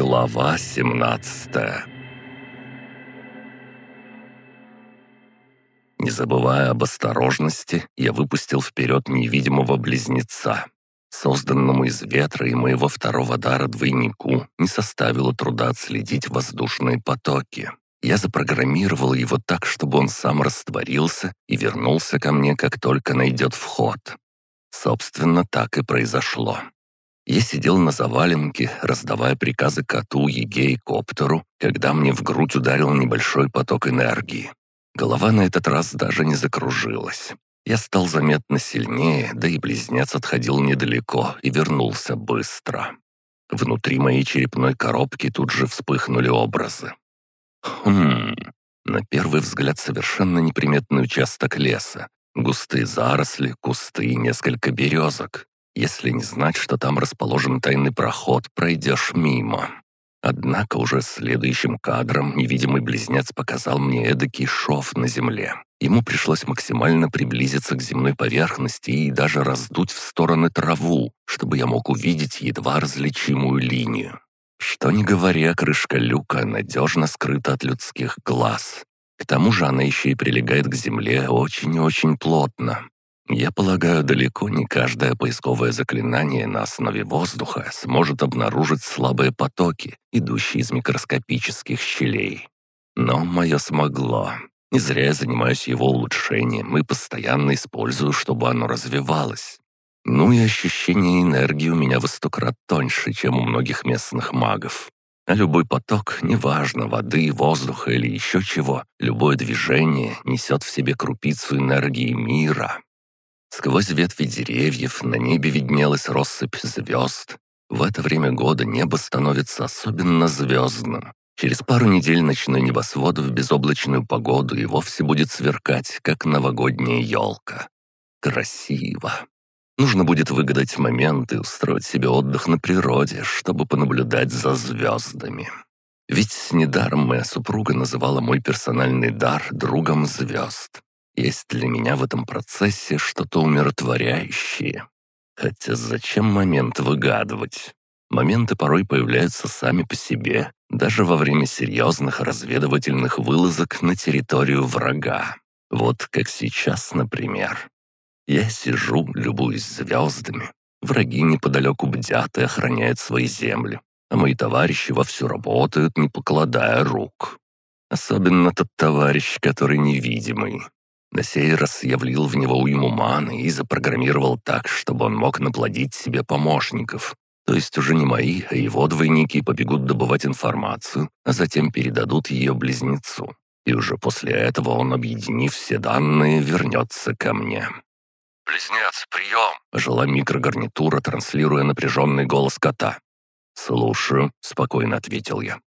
Глава 17 Не забывая об осторожности, я выпустил вперед невидимого близнеца. Созданному из ветра и моего второго дара двойнику не составило труда отследить воздушные потоки. Я запрограммировал его так, чтобы он сам растворился и вернулся ко мне, как только найдет вход. Собственно, так и произошло. Я сидел на заваленке, раздавая приказы коту, еге и коптеру, когда мне в грудь ударил небольшой поток энергии. Голова на этот раз даже не закружилась. Я стал заметно сильнее, да и близнец отходил недалеко и вернулся быстро. Внутри моей черепной коробки тут же вспыхнули образы. Хм, на первый взгляд совершенно неприметный участок леса. Густые заросли, кусты и несколько березок. Если не знать, что там расположен тайный проход, пройдешь мимо. Однако уже следующим кадром невидимый близнец показал мне эдакий шов на земле. Ему пришлось максимально приблизиться к земной поверхности и даже раздуть в стороны траву, чтобы я мог увидеть едва различимую линию. Что ни говоря, крышка люка надежно скрыта от людских глаз. К тому же она еще и прилегает к земле очень и очень плотно. Я полагаю, далеко не каждое поисковое заклинание на основе воздуха сможет обнаружить слабые потоки, идущие из микроскопических щелей. Но мое смогло. Не зря я занимаюсь его улучшением и постоянно использую, чтобы оно развивалось. Ну и ощущение энергии у меня в сто крат тоньше, чем у многих местных магов. А любой поток, неважно, воды, воздуха или еще чего, любое движение несет в себе крупицу энергии мира. Сквозь ветви деревьев на небе виднелась россыпь звезд. В это время года небо становится особенно звездным. Через пару недель ночной небосвод в безоблачную погоду и вовсе будет сверкать, как новогодняя елка. Красиво. Нужно будет выгадать момент и устроить себе отдых на природе, чтобы понаблюдать за звездами. Ведь недаром моя супруга называла мой персональный дар другом звезд. Есть для меня в этом процессе что-то умиротворяющее. Хотя зачем момент выгадывать? Моменты порой появляются сами по себе, даже во время серьезных разведывательных вылазок на территорию врага. Вот как сейчас, например. Я сижу, любуюсь звездами. Враги неподалеку бдят и охраняют свои земли, а мои товарищи вовсю работают, не покладая рук. Особенно тот товарищ, который невидимый. На сей раз я влил в него уйму маны и запрограммировал так, чтобы он мог наплодить себе помощников. То есть уже не мои, а его двойники побегут добывать информацию, а затем передадут ее близнецу. И уже после этого он, объединив все данные, вернется ко мне. «Близнец, прием!» — жила микрогарнитура, транслируя напряженный голос кота. «Слушаю», — спокойно ответил я.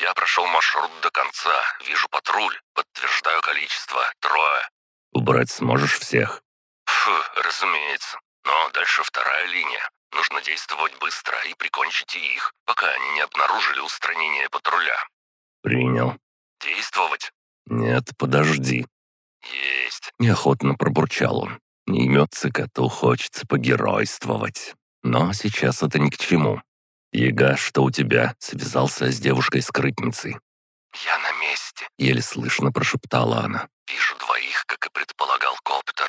«Я прошел маршрут до конца, вижу патруль, подтверждаю количество, трое. Убрать сможешь всех?» «Фу, разумеется. Но дальше вторая линия. Нужно действовать быстро и прикончить их, пока они не обнаружили устранение патруля». «Принял». «Действовать?» «Нет, подожди». «Есть». Неохотно пробурчал он. Не имется коту, хочется погеройствовать. Но сейчас это ни к чему. «Яга, что у тебя?» — связался с девушкой-скрытницей. «Я на месте», — еле слышно прошептала она. «Вижу двоих, как и предполагал коптер».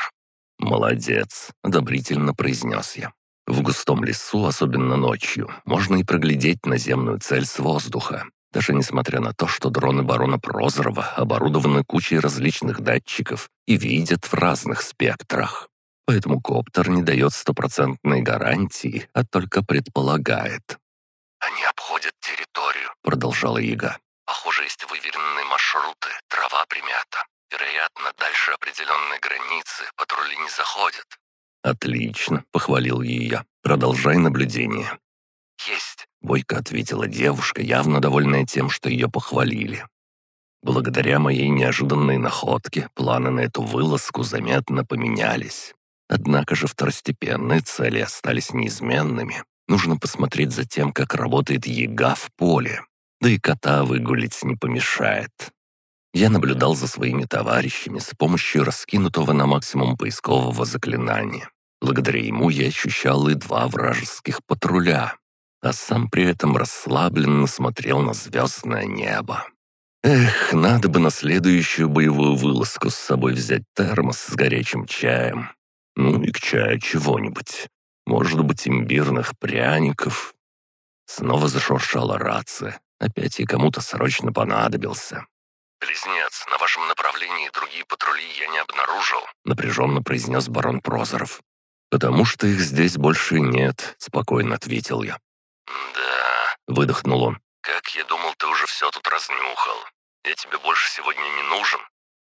«Молодец», — одобрительно произнес я. В густом лесу, особенно ночью, можно и проглядеть наземную цель с воздуха. Даже несмотря на то, что дроны барона Прозорова оборудованы кучей различных датчиков и видят в разных спектрах. Поэтому коптер не дает стопроцентной гарантии, а только предполагает. «Они обходят территорию», — продолжала Яга. «Похоже, есть выверенные маршруты, трава примята. Вероятно, дальше определенной границы патрули не заходят». «Отлично», — похвалил ее. «Продолжай наблюдение». «Есть», — бойко ответила девушка, явно довольная тем, что ее похвалили. Благодаря моей неожиданной находке планы на эту вылазку заметно поменялись. Однако же второстепенные цели остались неизменными. Нужно посмотреть за тем, как работает яга в поле. Да и кота выгулить не помешает. Я наблюдал за своими товарищами с помощью раскинутого на максимум поискового заклинания. Благодаря ему я ощущал и два вражеских патруля. а сам при этом расслабленно смотрел на звездное небо. Эх, надо бы на следующую боевую вылазку с собой взять термос с горячим чаем. Ну и к чаю чего-нибудь. Может быть, имбирных пряников. Снова зашуршала рация. Опять и кому-то срочно понадобился. «Близнец, на вашем направлении другие патрули я не обнаружил», напряженно произнес барон Прозоров. «Потому что их здесь больше нет», — спокойно ответил я. «Да», — выдохнул он. «Как я думал, ты уже все тут разнюхал. Я тебе больше сегодня не нужен».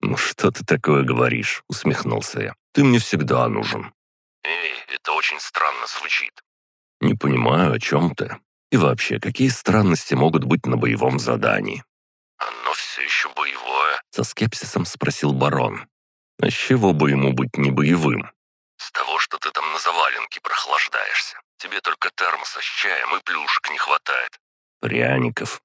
«Ну что ты такое говоришь?» — усмехнулся я. «Ты мне всегда нужен». «Эй, это очень странно звучит». «Не понимаю, о чем ты. И вообще, какие странности могут быть на боевом задании?» «Оно все еще боевое?» — со скепсисом спросил барон. «А с чего бы ему быть не боевым?» «С того, что ты там на заваленке прохлаждаешься. Тебе только термоса с чаем и плюшек не хватает. Пряников.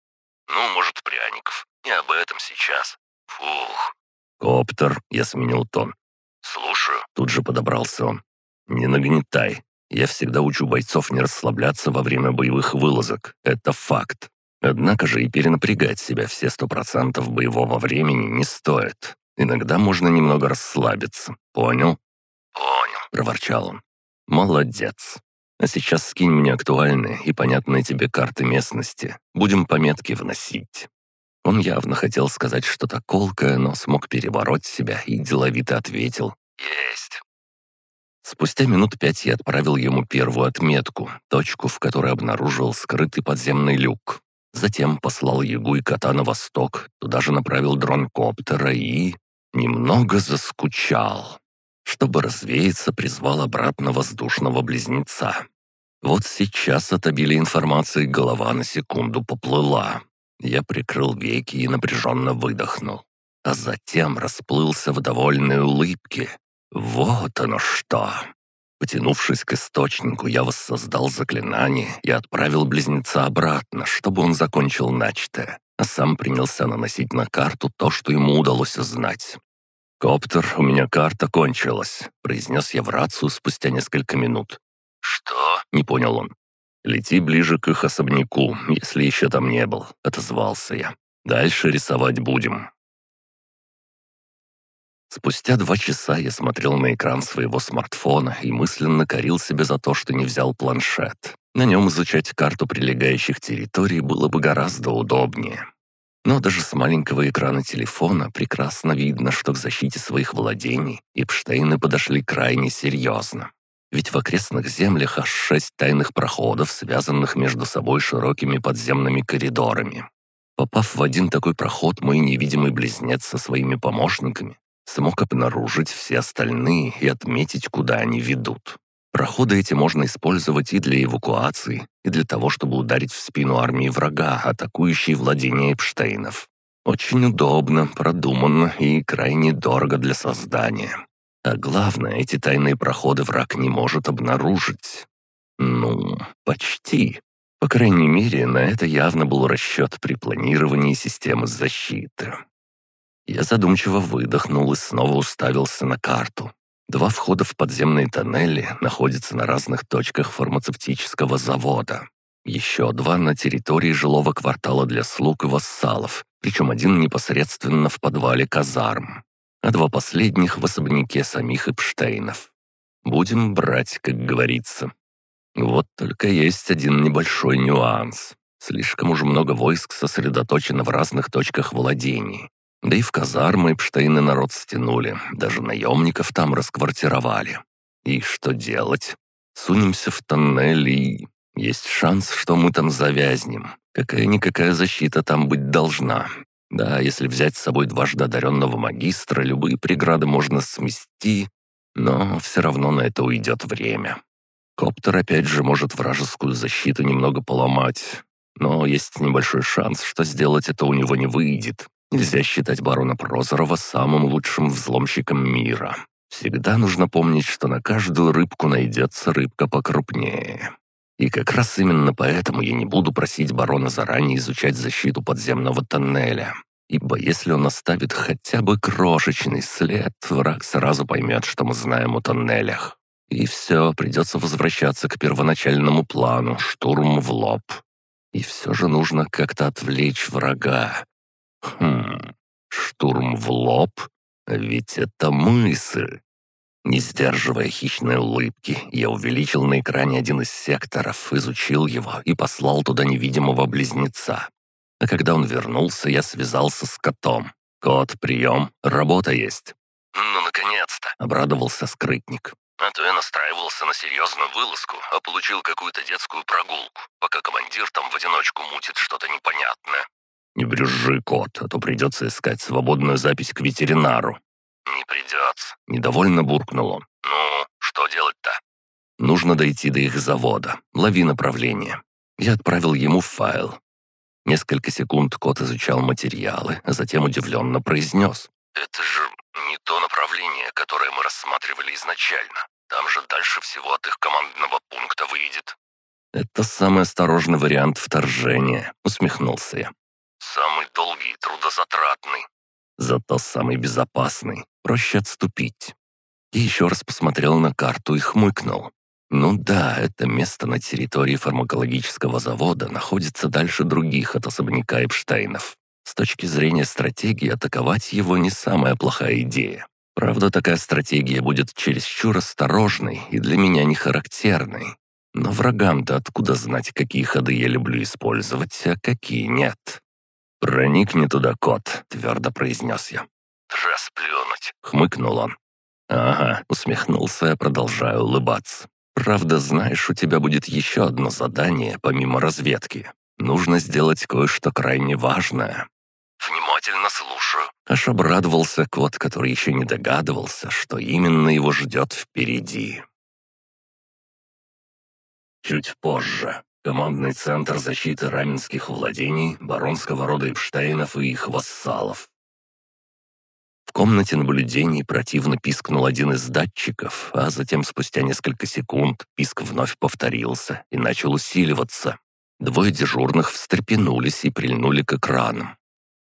Ну, может, пряников. Не об этом сейчас. Фух. Коптер, я сменил тон. Слушаю. Тут же подобрался он. Не нагнетай. Я всегда учу бойцов не расслабляться во время боевых вылазок. Это факт. Однако же и перенапрягать себя все сто процентов боевого времени не стоит. Иногда можно немного расслабиться. Понял? Понял, проворчал он. Молодец. А сейчас скинь мне актуальные и понятные тебе карты местности. Будем пометки вносить». Он явно хотел сказать что-то колкое, но смог перебороть себя и деловито ответил. «Есть». Спустя минут пять я отправил ему первую отметку, точку, в которой обнаружил скрытый подземный люк. Затем послал Ягу и кота на восток, туда же направил дрон коптера и... немного заскучал. Чтобы развеяться, призвал обратно воздушного близнеца. Вот сейчас от обилия информации голова на секунду поплыла. Я прикрыл веки и напряженно выдохнул. А затем расплылся в довольной улыбке. Вот оно что! Потянувшись к источнику, я воссоздал заклинание и отправил близнеца обратно, чтобы он закончил начатое, а сам принялся наносить на карту то, что ему удалось узнать. «Коптер, у меня карта кончилась», — произнес я в рацию спустя несколько минут. «Что?» — не понял он. «Лети ближе к их особняку, если еще там не был», — отозвался я. «Дальше рисовать будем». Спустя два часа я смотрел на экран своего смартфона и мысленно корил себя за то, что не взял планшет. На нем изучать карту прилегающих территорий было бы гораздо удобнее. Но даже с маленького экрана телефона прекрасно видно, что к защите своих владений Эпштейны подошли крайне серьезно. Ведь в окрестных землях аж шесть тайных проходов, связанных между собой широкими подземными коридорами. Попав в один такой проход, мой невидимый близнец со своими помощниками смог обнаружить все остальные и отметить, куда они ведут. Проходы эти можно использовать и для эвакуации, и для того, чтобы ударить в спину армии врага, атакующей владения Эпштейнов. Очень удобно, продуманно и крайне дорого для создания. А главное, эти тайные проходы враг не может обнаружить. Ну, почти. По крайней мере, на это явно был расчет при планировании системы защиты. Я задумчиво выдохнул и снова уставился на карту. Два входа в подземные тоннели находятся на разных точках фармацевтического завода. Еще два на территории жилого квартала для слуг и вассалов, причем один непосредственно в подвале казарм, а два последних в особняке самих Эпштейнов. Будем брать, как говорится. Вот только есть один небольшой нюанс. Слишком уж много войск сосредоточено в разных точках владений. Да и в казармы Эпштейны народ стянули, даже наемников там расквартировали. И что делать? Сунемся в тоннель и... Есть шанс, что мы там завязнем. Какая-никакая защита там быть должна. Да, если взять с собой дважды одаренного магистра, любые преграды можно смести, но все равно на это уйдет время. Коптер опять же может вражескую защиту немного поломать, но есть небольшой шанс, что сделать это у него не выйдет. Нельзя считать барона Прозорова самым лучшим взломщиком мира. Всегда нужно помнить, что на каждую рыбку найдется рыбка покрупнее. И как раз именно поэтому я не буду просить барона заранее изучать защиту подземного тоннеля. Ибо если он оставит хотя бы крошечный след, враг сразу поймет, что мы знаем о тоннелях. И все, придется возвращаться к первоначальному плану — штурм в лоб. И все же нужно как-то отвлечь врага. Хм, штурм в лоб? Ведь это мысль. Не сдерживая хищной улыбки, я увеличил на экране один из секторов, изучил его и послал туда невидимого близнеца. А когда он вернулся, я связался с котом. «Кот, прием, работа есть». «Ну, наконец-то!» — обрадовался скрытник. А то я настраивался на серьезную вылазку, а получил какую-то детскую прогулку, пока командир там в одиночку мутит что-то непонятное. «Не брюзжи, кот, а то придется искать свободную запись к ветеринару». «Не придется», — недовольно буркнул он. «Ну, что делать-то?» «Нужно дойти до их завода. Лови направление». Я отправил ему файл. Несколько секунд кот изучал материалы, а затем удивленно произнес. «Это же не то направление, которое мы рассматривали изначально. Там же дальше всего от их командного пункта выйдет». «Это самый осторожный вариант вторжения», — усмехнулся я. «Самый долгий и трудозатратный». «Зато самый безопасный. Проще отступить». И еще раз посмотрел на карту и хмыкнул. Ну да, это место на территории фармакологического завода находится дальше других от особняка Эпштейнов. С точки зрения стратегии, атаковать его не самая плохая идея. Правда, такая стратегия будет чересчур осторожной и для меня не характерной. Но врагам-то откуда знать, какие ходы я люблю использовать, а какие нет? «Проникни туда, кот», — твердо произнес я. «Расплюнуть», — хмыкнул он. «Ага», — усмехнулся я, продолжая улыбаться. «Правда, знаешь, у тебя будет еще одно задание, помимо разведки. Нужно сделать кое-что крайне важное». «Внимательно слушаю». Аж обрадовался кот, который еще не догадывался, что именно его ждет впереди. Чуть позже. Командный центр защиты раменских владений, баронского рода Эпштейнов и их вассалов. В комнате наблюдений противно пискнул один из датчиков, а затем спустя несколько секунд писк вновь повторился и начал усиливаться. Двое дежурных встрепенулись и прильнули к экранам.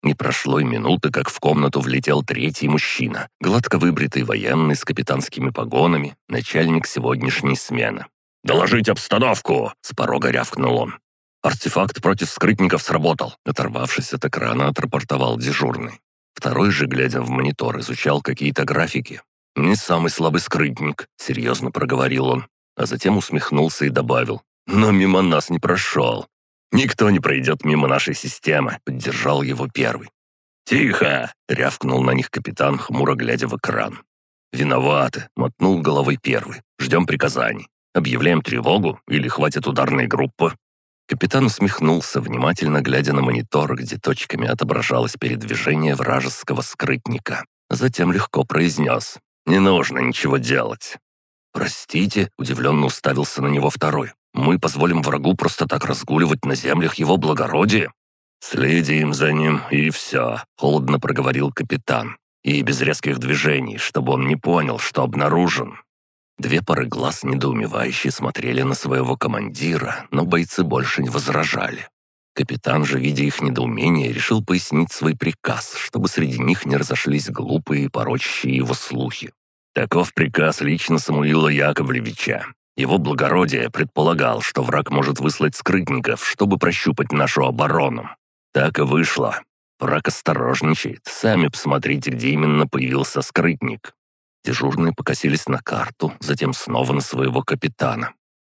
Не прошло и минуты, как в комнату влетел третий мужчина, гладко выбритый военный с капитанскими погонами, начальник сегодняшней смены. «Доложить обстановку!» — с порога рявкнул он. «Артефакт против скрытников сработал», — оторвавшись от экрана, отрапортовал дежурный. Второй же, глядя в монитор, изучал какие-то графики. «Не самый слабый скрытник», — серьезно проговорил он, а затем усмехнулся и добавил. «Но мимо нас не прошел. Никто не пройдет мимо нашей системы», — поддержал его первый. «Тихо!» — рявкнул на них капитан, хмуро глядя в экран. «Виноваты!» — мотнул головой первый. «Ждем приказаний. Объявляем тревогу или хватит ударной группы?» Капитан усмехнулся, внимательно глядя на монитор, где точками отображалось передвижение вражеского скрытника. Затем легко произнес «Не нужно ничего делать». «Простите», — удивленно уставился на него второй. «Мы позволим врагу просто так разгуливать на землях его благородия?» «Следим за ним, и все», — холодно проговорил капитан. «И без резких движений, чтобы он не понял, что обнаружен». Две пары глаз недоумевающе смотрели на своего командира, но бойцы больше не возражали. Капитан же, видя их недоумение, решил пояснить свой приказ, чтобы среди них не разошлись глупые и порочащие его слухи. Таков приказ лично Самуила Яковлевича. Его благородие предполагал, что враг может выслать скрытников, чтобы прощупать нашу оборону. Так и вышло. Враг осторожничает. Сами посмотрите, где именно появился скрытник. Дежурные покосились на карту, затем снова на своего капитана.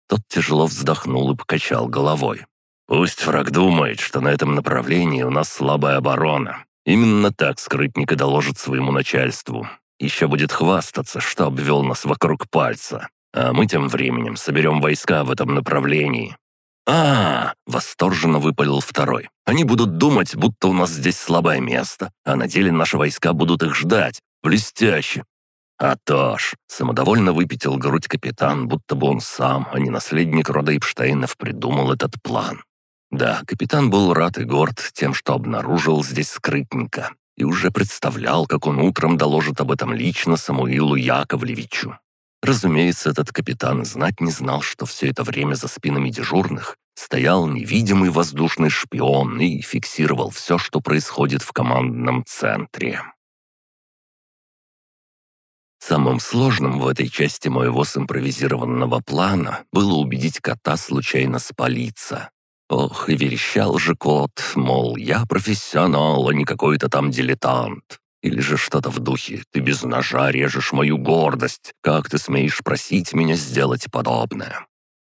Тот тяжело вздохнул и покачал головой. «Пусть враг думает, что на этом направлении у нас слабая оборона. Именно так скрытник и доложит своему начальству. Еще будет хвастаться, что обвел нас вокруг пальца. А мы тем временем соберем войска в этом направлении». А, -а, -а восторженно выпалил второй. «Они будут думать, будто у нас здесь слабое место, а на деле наши войска будут их ждать. Блестяще! «А то ж!» — самодовольно выпятил грудь капитан, будто бы он сам, а не наследник рода Эпштейнов, придумал этот план. Да, капитан был рад и горд тем, что обнаружил здесь скрытника, и уже представлял, как он утром доложит об этом лично Самуилу Яковлевичу. Разумеется, этот капитан знать не знал, что все это время за спинами дежурных стоял невидимый воздушный шпион и фиксировал все, что происходит в командном центре. Самым сложным в этой части моего симпровизированного плана было убедить кота случайно спалиться. Ох, и верещал же кот, мол, я профессионал, а не какой-то там дилетант. Или же что-то в духе «ты без ножа режешь мою гордость, как ты смеешь просить меня сделать подобное?»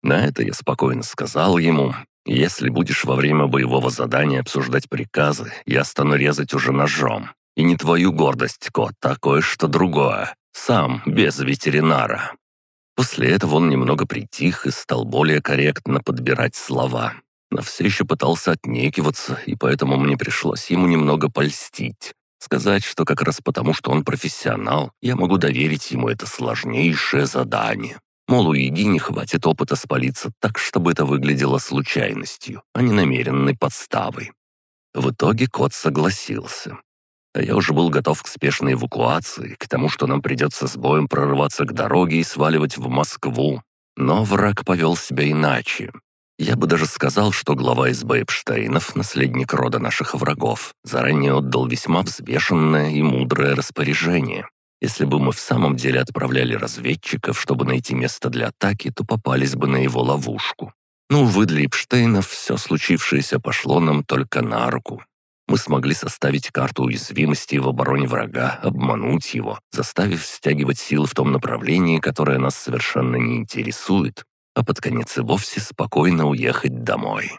На это я спокойно сказал ему, «Если будешь во время боевого задания обсуждать приказы, я стану резать уже ножом. И не твою гордость, кот, а кое-что другое. Сам, без ветеринара». После этого он немного притих и стал более корректно подбирать слова. Но все еще пытался отнекиваться, и поэтому мне пришлось ему немного польстить. Сказать, что как раз потому, что он профессионал, я могу доверить ему это сложнейшее задание. Мол, у Еги не хватит опыта спалиться так, чтобы это выглядело случайностью, а не намеренной подставой. В итоге кот согласился. А я уже был готов к спешной эвакуации, к тому, что нам придется с боем прорываться к дороге и сваливать в Москву. Но враг повел себя иначе. Я бы даже сказал, что глава СБ Эпштейнов, наследник рода наших врагов, заранее отдал весьма взвешенное и мудрое распоряжение. Если бы мы в самом деле отправляли разведчиков, чтобы найти место для атаки, то попались бы на его ловушку. Но, увы, для Эпштейнов все случившееся пошло нам только на руку. Мы смогли составить карту уязвимости в обороне врага, обмануть его, заставив стягивать силы в том направлении, которое нас совершенно не интересует, а под конец и вовсе спокойно уехать домой.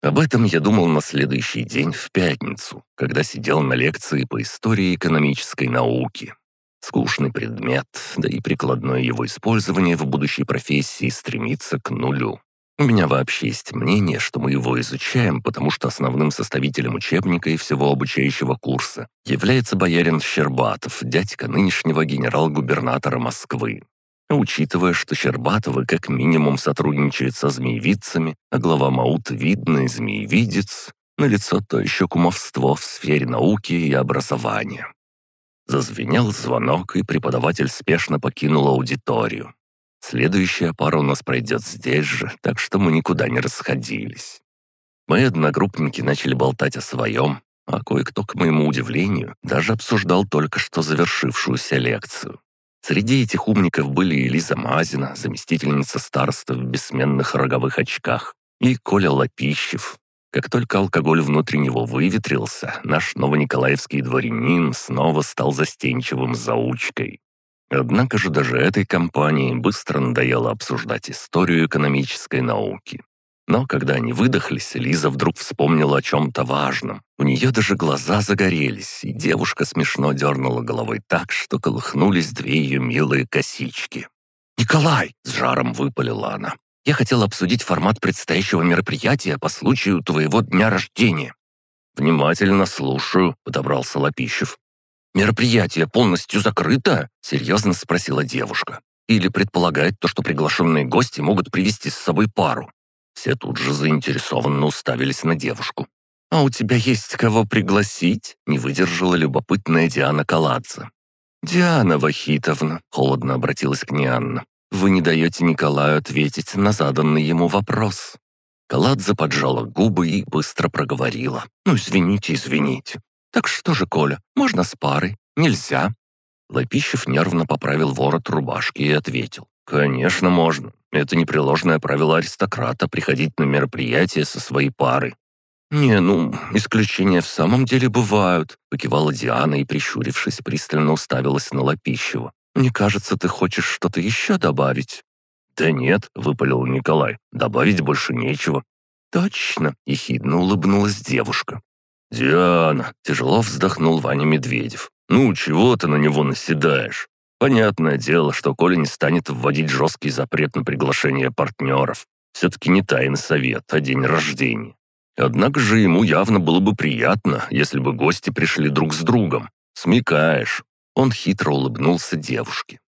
Об этом я думал на следующий день в пятницу, когда сидел на лекции по истории экономической науки. Скучный предмет, да и прикладное его использование в будущей профессии стремится к нулю. У меня вообще есть мнение, что мы его изучаем, потому что основным составителем учебника и всего обучающего курса является боярин Щербатов, дядька нынешнего генерал-губернатора Москвы. Учитывая, что Щербатовы как минимум сотрудничают со змеевицами, а глава Маут видный змеевидец, налицо то еще кумовство в сфере науки и образования. Зазвенел звонок, и преподаватель спешно покинул аудиторию. Следующая пара у нас пройдет здесь же, так что мы никуда не расходились. Мои одногруппники начали болтать о своем, а кое-кто, к моему удивлению, даже обсуждал только что завершившуюся лекцию. Среди этих умников были Элиза Мазина, заместительница староста в бессменных роговых очках, и Коля Лапищев. Как только алкоголь внутри него выветрился, наш новониколаевский дворянин снова стал застенчивым заучкой. Однако же даже этой компании быстро надоело обсуждать историю экономической науки. Но когда они выдохлись, Лиза вдруг вспомнила о чем-то важном. У нее даже глаза загорелись, и девушка смешно дернула головой так, что колыхнулись две ее милые косички. «Николай!» — с жаром выпалила она. «Я хотела обсудить формат предстоящего мероприятия по случаю твоего дня рождения». «Внимательно слушаю», — подобрался Лопищев. «Мероприятие полностью закрыто?» — серьезно спросила девушка. «Или предполагает то, что приглашенные гости могут привести с собой пару?» Все тут же заинтересованно уставились на девушку. «А у тебя есть кого пригласить?» — не выдержала любопытная Диана Каладзе. «Диана Вахитовна», — холодно обратилась к ней Анна, «вы не даете Николаю ответить на заданный ему вопрос». Каладзе поджала губы и быстро проговорила. «Ну, извините, извините. Так что же, Коля, можно с парой? Нельзя?» Лопищев нервно поправил ворот рубашки и ответил. «Конечно, можно. Это непреложное правило аристократа приходить на мероприятие со своей парой. «Не, ну, исключения в самом деле бывают», — покивала Диана и, прищурившись, пристально уставилась на Лопищева. «Мне кажется, ты хочешь что-то еще добавить?» «Да нет», — выпалил Николай, — «добавить больше нечего». «Точно», — ехидно улыбнулась девушка. «Диана», — тяжело вздохнул Ваня Медведев. «Ну, чего ты на него наседаешь? Понятное дело, что Коля не станет вводить жесткий запрет на приглашение партнеров. Все-таки не тайный совет, а день рождения. Однако же ему явно было бы приятно, если бы гости пришли друг с другом. Смекаешь. Он хитро улыбнулся девушке.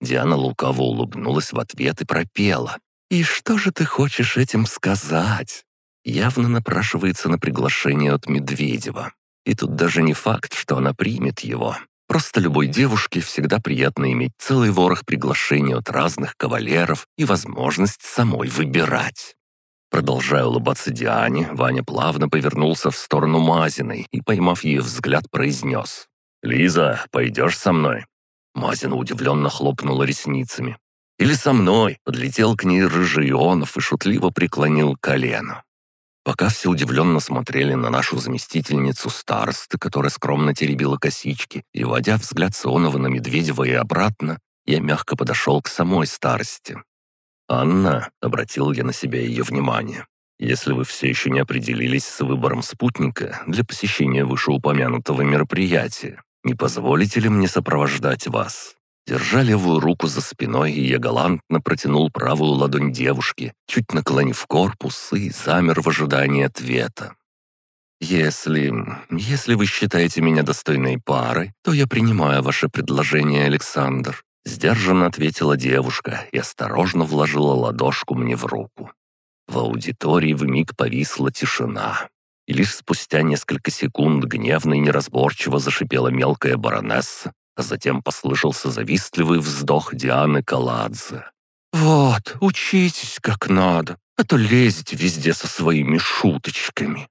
Диана лукаво улыбнулась в ответ и пропела. «И что же ты хочешь этим сказать?» Явно напрашивается на приглашение от Медведева. И тут даже не факт, что она примет его. Просто любой девушке всегда приятно иметь целый ворох приглашений от разных кавалеров и возможность самой выбирать. Продолжая улыбаться Диане, Ваня плавно повернулся в сторону Мазиной и, поймав ее взгляд, произнес. «Лиза, пойдешь со мной? Мазина удивленно хлопнула ресницами. «Или со мной!» — подлетел к ней рыжий Ионов и шутливо преклонил колено. Пока все удивленно смотрели на нашу заместительницу старосты, которая скромно теребила косички, и, водя взгляд Сионова на Медведева и обратно, я мягко подошел к самой старости. «Анна», — обратил я на себя ее внимание, «если вы все еще не определились с выбором спутника для посещения вышеупомянутого мероприятия, не позволите ли мне сопровождать вас?» Держа левую руку за спиной, я галантно протянул правую ладонь девушки, чуть наклонив корпус и замер в ожидании ответа. «Если... если вы считаете меня достойной парой, то я принимаю ваше предложение, Александр», Сдержанно ответила девушка и осторожно вложила ладошку мне в руку. В аудитории вмиг повисла тишина. И лишь спустя несколько секунд гневно и неразборчиво зашипела мелкая баронесса, затем послышался завистливый вздох Дианы Каладзе. «Вот, учитесь как надо, а то лезете везде со своими шуточками».